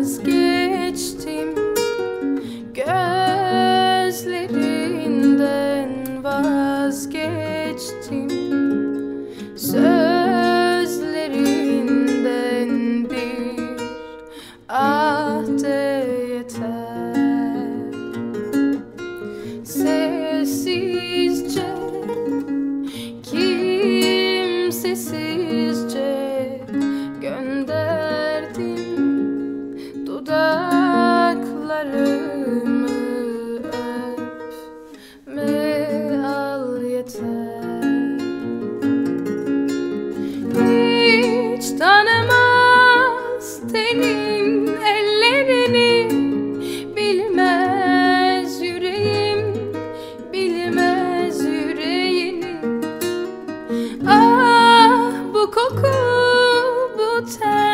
vazgeçtim. Gözlerinden vazgeçtim. Sözlerinden bir ah dudaklarımı öpme al yeter. Hiç tanımaz tenin ellerini. Bilmez yüreğim bilmez yüreğini. Ah bu koku, bu ten,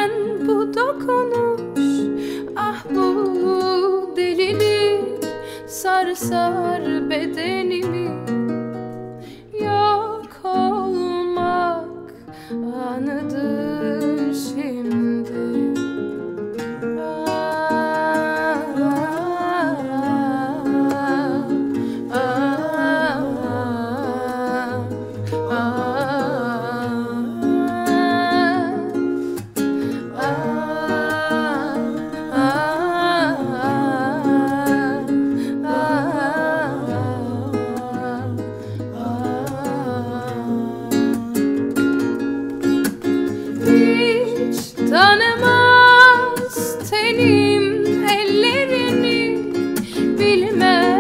sar bedenimi tenim ellerini bilmez